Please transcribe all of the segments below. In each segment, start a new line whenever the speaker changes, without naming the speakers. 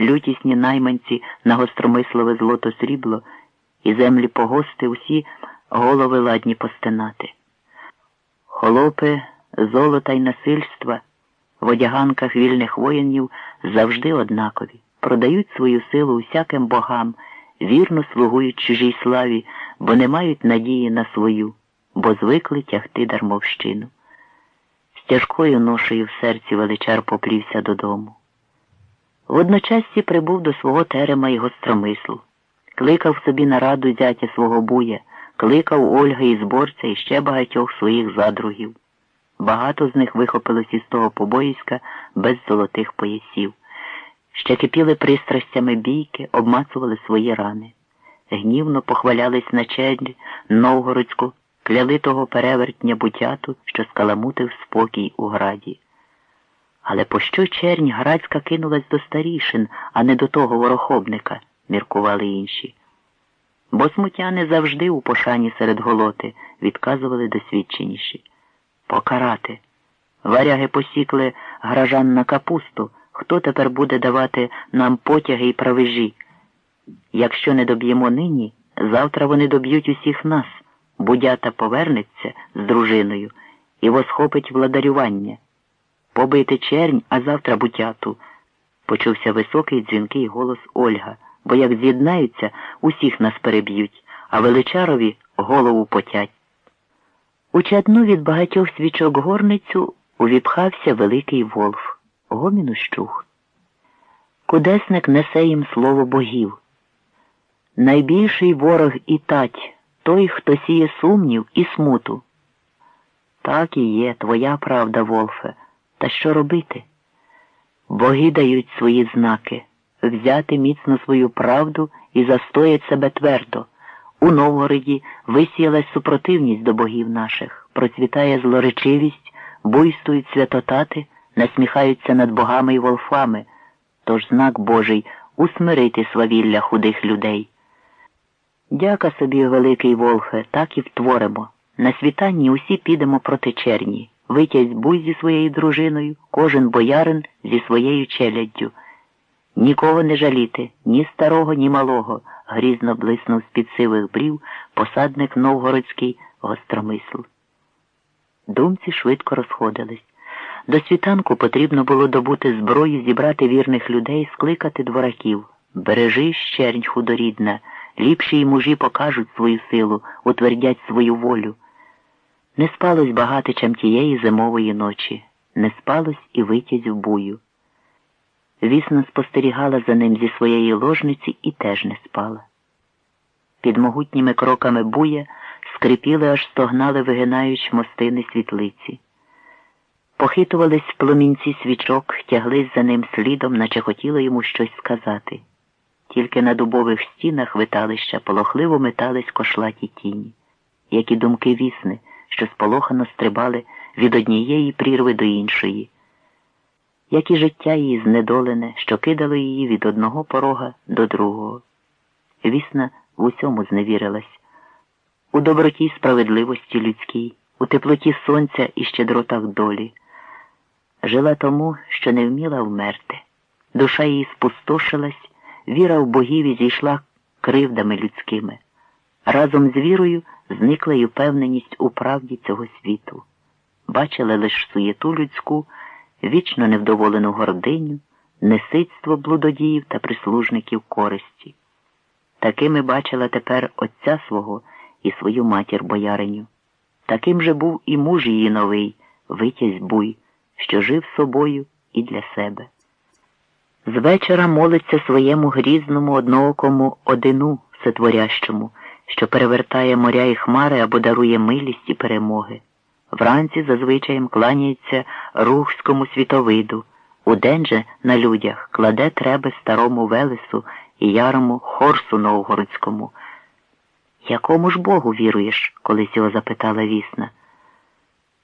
лютісні найманці на гостромислове злото срібло, і землі погости усі голови ладні постинати. Холопи, золота й насильства в одяганках вільних воїнів завжди однакові, продають свою силу усяким богам, вірно слугують чужій славі, бо не мають надії на свою, бо звикли тягти дармовщину. З тяжкою ношею в серці величар поплівся додому. Водночасці прибув до свого терема і гостромислу, кликав собі на раду зятя свого буя, кликав Ольга і зборця і ще багатьох своїх задругів. Багато з них вихопилось із того побоїська без золотих поясів. Ще кипіли пристрастями бійки, обмацували свої рани. Гнівно похвалялись на челі Новгородську, кляли того перевертня бутяту, що скаламутив спокій у граді. Але пощо чернь Градська кинулась до старішин, а не до того ворохобника, міркували інші. Бо смутяни завжди у пошані серед голоти, відказували досвідченіші. Покарати. Варяги посікли гражан на капусту. Хто тепер буде давати нам потяги і правежі? Якщо не доб'ємо нині, завтра вони доб'ють усіх нас. Будята повернеться з дружиною і восхопить владарювання. Побити чернь, а завтра бутяту. Почувся високий дзвінкий голос Ольга, бо як з'єднаються, усіх нас переб'ють, а величарові голову потять. У чадну від багатьох свічок горницю увіпхався великий волф. Гомін ущух. Кудесник несе їм слово богів. Найбільший ворог і тать той, хто сіє сумнів і смуту. Так і є твоя правда, Волфе. Та що робити? Боги дають свої знаки, взяти міцно свою правду і застоять себе твердо. У Новгороді висіялась супротивність до богів наших, процвітає злоречивість, буйствують святотати, насміхаються над богами і волфами, тож знак Божий усмирити свавілля худих людей. Дяка собі, великий Волхе, так і втворимо. На світанні усі підемо проти черні. Витязь буй зі своєю дружиною, кожен боярин зі своєю челяддю. Нікого не жаліти, ні старого, ні малого, грізно блиснув з-під сивих брів посадник новгородський гостромисл. Думці швидко розходились. До світанку потрібно було добути зброю, зібрати вірних людей, скликати двораків. Бережи щернь худорідна, ліпші й мужі покажуть свою силу, утвердять свою волю. Не спалось багатичам тієї зимової ночі, не спалось і витязь в бую. Вісна спостерігала за ним зі своєї ложниці і теж не спала. Під могутніми кроками буя скрипіли, аж стогнали, вигинаючи мостини світлиці. Похитувались пломінці свічок, тяглись за ним слідом, наче хотіли йому щось сказати. Тільки на дубових стінах виталища полохливо метались кошлаті тіні, як і думки вісни що сполохано стрибали від однієї прірви до іншої, як і життя її знедолене, що кидало її від одного порога до другого. Вісна в усьому зневірилась, у доброті справедливості людській, у теплоті сонця і щедротах долі. Жила тому, що не вміла вмерти. Душа її спустошилась, віра в богів і зійшла кривдами людськими. Разом з вірою зникла й упевненість у правді цього світу. Бачили лише суєту людську, вічно невдоволену гординю, неситство блудодіїв та прислужників користі. Такими бачила тепер отця свого і свою матір бояриню. Таким же був і муж її новий, витязь буй, що жив собою і для себе. З вечора молиться своєму грізному одноокому одину всетворящому що перевертає моря і хмари або дарує милість і перемоги. Вранці зазвичаєм кланяється рухському світовиду, удень же на людях кладе треби старому Велесу і ярому Хорсу Новгородському. Якому ж Богу віруєш? колись його запитала вісна.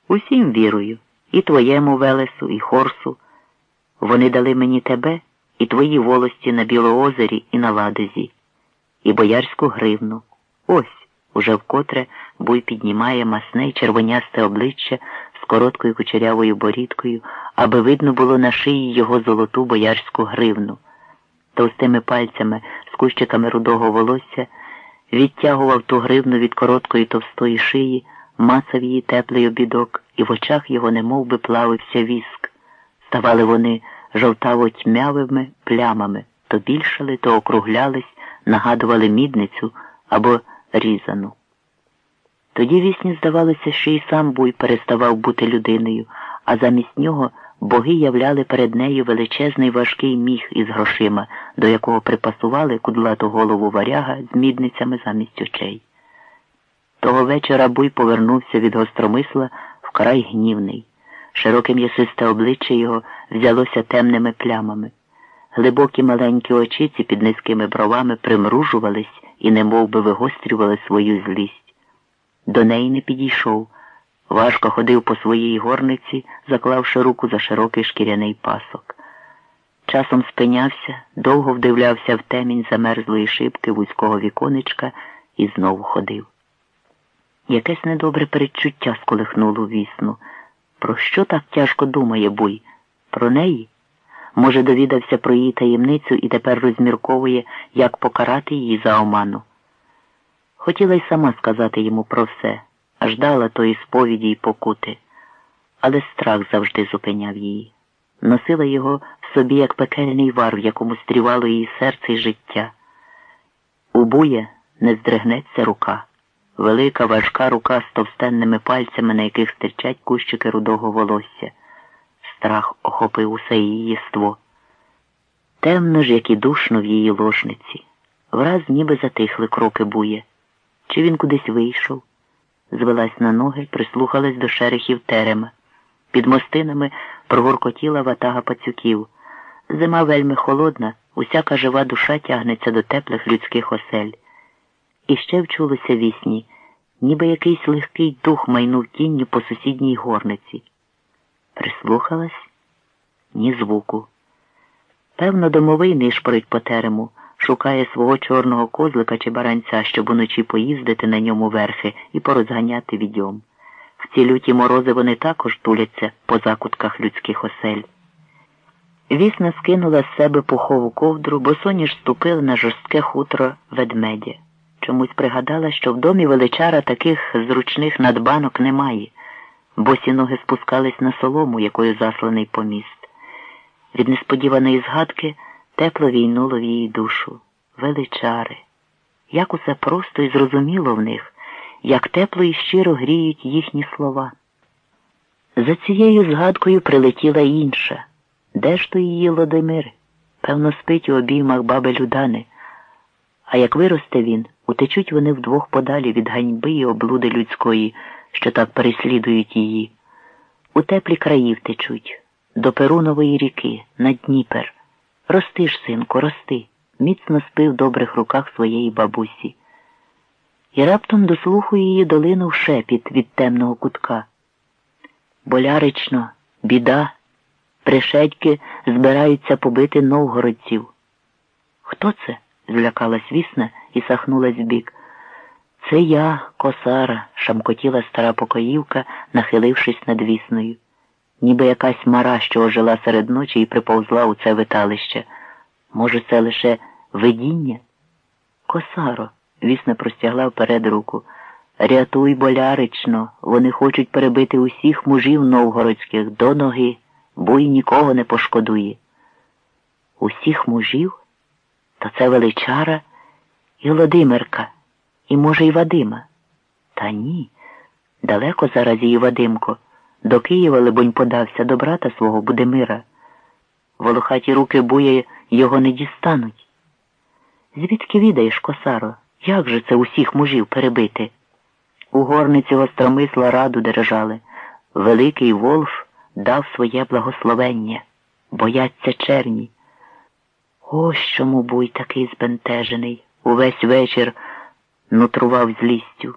Усім вірую, і твоєму Велесу, і Хорсу. Вони дали мені тебе і твої волості на Білоозері і на Ладезі, і боярську гривну. Ось уже вкотре буй піднімає масне червонясте обличчя з короткою кучерявою борідкою, аби видно було на шиї його золоту боярську гривну. товстими пальцями з кущиками рудого волосся, відтягував ту гривну від короткої товстої шиї, мацав її теплий обідок, і в очах його немов би плавився віск. Ставали вони жовтаво тьмявими плямами, то більшали, то округлялись, нагадували мідницю або різану. Тоді вісні здавалося, що і сам буй переставав бути людиною, а замість нього боги являли перед нею величезний важкий міг із грошима, до якого припасували кудлату голову варяга з мідницями замість очей. Того вечора буй повернувся від гостромисла вкрай гнівний. Широке м'ясисте обличчя його взялося темними плямами. Глибокі маленькі очиці під низькими бровами примружувались і немов би вигострювали свою злість. До неї не підійшов. Важко ходив по своїй горниці, заклавши руку за широкий шкіряний пасок. Часом спинявся, довго вдивлявся в темінь замерзлої шибки вузького віконечка і знову ходив. Якесь недобре передчуття сколихнуло вісну. Про що так тяжко думає Буй? Про неї? Може, довідався про її таємницю і тепер розмірковує, як покарати її за оману. Хотіла й сама сказати йому про все, ждала тої сповіді й покути, але страх завжди зупиняв її. Носила його в собі, як пекельний вар, в якому стрівало її серце й життя. У буя не здригнеться рука, велика важка рука з товстенними пальцями, на яких стирчать кущики рудого волосся. Страх охопив усе її єство. Темно ж, як і душно в її ложниці. Враз ніби затихли кроки бує. Чи він кудись вийшов? Звелась на ноги, прислухалась до шерехів терема. Під мостинами прогоркотіла ватага пацюків. Зима вельми холодна, усяка жива душа тягнеться до теплих людських осель. І ще вчулося вісні, ніби якийсь легкий дух майнув тінню по сусідній горниці. Прислухалась ні звуку. Певно, домовий нишпорить по терему шукає свого чорного козлика чи баранця, щоб уночі поїздити на ньому верхи і порозганяти відьом. В ці люті морози вони також туляться по закутках людських осель. Вісна скинула з себе пухову ковдру, бо соніж ступила на жорстке хутро ведмедя. Чомусь пригадала, що в домі величара таких зручних надбанок немає, босі ноги спускались на солому, якою засланий поміст. Від несподіваної згадки тепло війнуло в її душу, величари, як усе просто і зрозуміло в них, як тепло і щиро гріють їхні слова. За цією згадкою прилетіла інша. Де ж то її Лодимир? Певно, спить у обіймах баби Людани. А як виросте він, утечуть вони вдвох подалі від ганьби і облуди людської, що так переслідують її. У теплі краї втечуть, до Перунової ріки, на Дніпер. Рости ж, синку, рости, міцно спи в добрих руках своєї бабусі. І раптом до слуху її долинув шепіт від темного кутка. Болярично, біда, пришедьки збираються побити новгородців. Хто це? злякалась вісна і сахнулась збік. Це я, косара, шамкотіла стара покоївка, нахилившись над вісною ніби якась мара, що ожила серед ночі і приповзла у це виталище. Може, це лише видіння? Косаро, вісна простягла вперед руку. Рятуй, болярично, вони хочуть перебити усіх мужів новгородських до ноги, бо й нікого не пошкодує. Усіх мужів? То це величара і Володимирка, і, може, й Вадима. Та ні, далеко зараз її Вадимко. До Києва, либонь, подався до брата свого Будемира. Волохаті руки бує його не дістануть. Звідки відаєш, косаро, як же це усіх мужів перебити? У горниці гостромисла раду держали. Великий Волф дав своє благословення, бояться черні. Ось чому буй такий збентежений, увесь вечір нутрував злістю.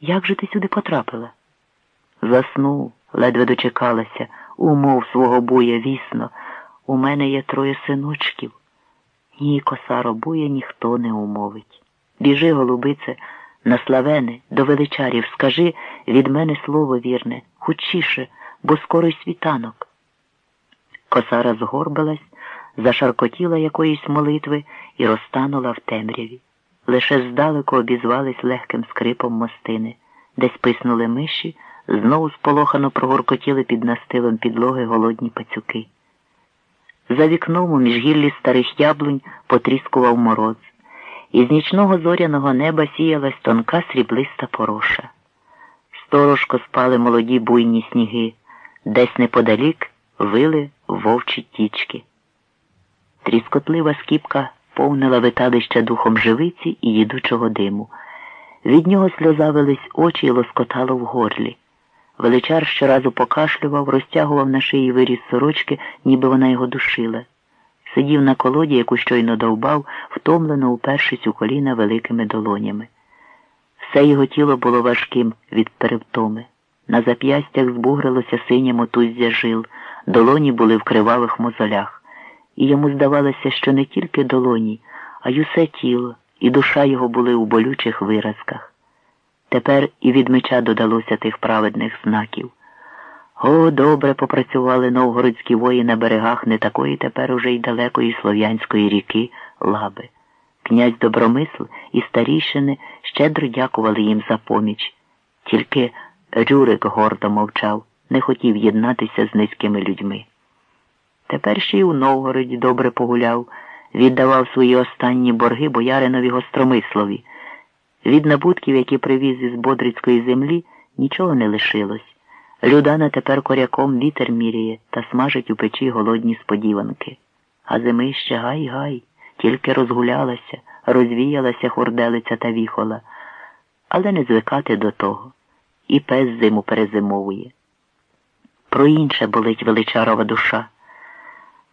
Як же ти сюди потрапила? Заснув, ледве дочекалася, умов свого буя вісно. У мене є троє синочків. Ні, косаро, буя ніхто не умовить. Біжи, голубице, на славене, до величарів, скажи від мене слово вірне, хучіше, бо скоро й світанок. Косара згорбилась, зашаркотіла якоїсь молитви і розтанула в темряві. Лише здалеку обізвались легким скрипом мостини, десь писнули миші, знову сполохано прогоркотіли під настилом підлоги голодні пацюки. За вікном у міжгіллі старих яблунь потріскував мороз. Із нічного зоряного неба сіялась тонка сріблиста пороша. Сторожко спали молоді буйні сніги, десь неподалік вили вовчі тічки. Тріскотлива скіпка повнила виталища духом живиці і їдучого диму. Від нього сльозавились очі і лоскотало в горлі. Величар щоразу покашлював, розтягував на шиї виріз сорочки, ніби вона його душила. Сидів на колоді, яку щойно довбав, втомлено упершись у коліна великими долонями. Все його тіло було важким від перевтоми. На зап'ястях збугрилося синє мотуздя жил, долоні були в кривавих мозолях, і йому здавалося, що не тільки долоні, а й усе тіло, і душа його були у болючих виразках. Тепер і від меча додалося тих праведних знаків. О, добре попрацювали новгородські вої на берегах не такої тепер уже й далекої слов'янської ріки Лаби. Князь Добромисл і старішини щедро дякували їм за поміч. Тільки Рюрик гордо мовчав, не хотів єднатися з низькими людьми. Тепер ще й у Новгороді добре погуляв, віддавав свої останні борги бояринові гостромислові. Від набутків, які привіз із Бодрицької землі, нічого не лишилось. Людана тепер коряком вітер міряє та смажить у печі голодні сподіванки. А зими ще гай-гай, тільки розгулялася, розвіялася хурделиця та віхола, але не звикати до того. І пес зиму перезимовує. Про інше болить величарова душа.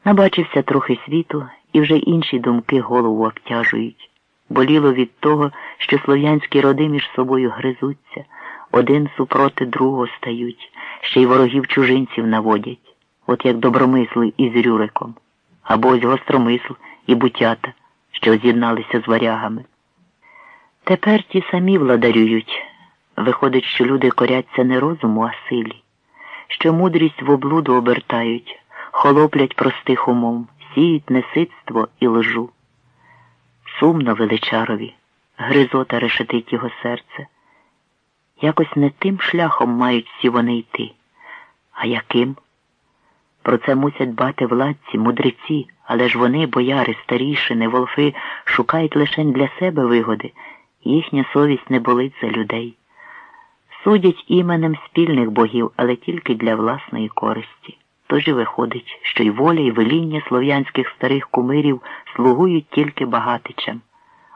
Набачився трохи світу, і вже інші думки голову обтяжують. Боліло від того, що слов'янські роди між собою гризуться, один супроти другого стають, ще й ворогів чужинців наводять, от як добромисли із Рюриком, або ось гостромисл і бутята, що з'єдналися з варягами. Тепер ті самі владарюють. Виходить, що люди коряться не розуму, а силі, що мудрість в облуду обертають, холоплять простих умом, сіють неситство і лжу. Сумно величарові, гризота решетить його серце. Якось не тим шляхом мають всі вони йти. А яким? Про це мусять дбати владці, мудреці, але ж вони, бояри, старішини, волфи, шукають лише для себе вигоди, їхня совість не болить за людей. Судять іменем спільних богів, але тільки для власної користі. Тож і виходить, що й воля, і веління слов'янських старих кумирів слугують тільки багатичам.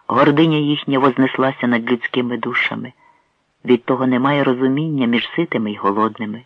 Гординя їхня вознеслася над людськими душами. Від того немає розуміння між ситими й голодними.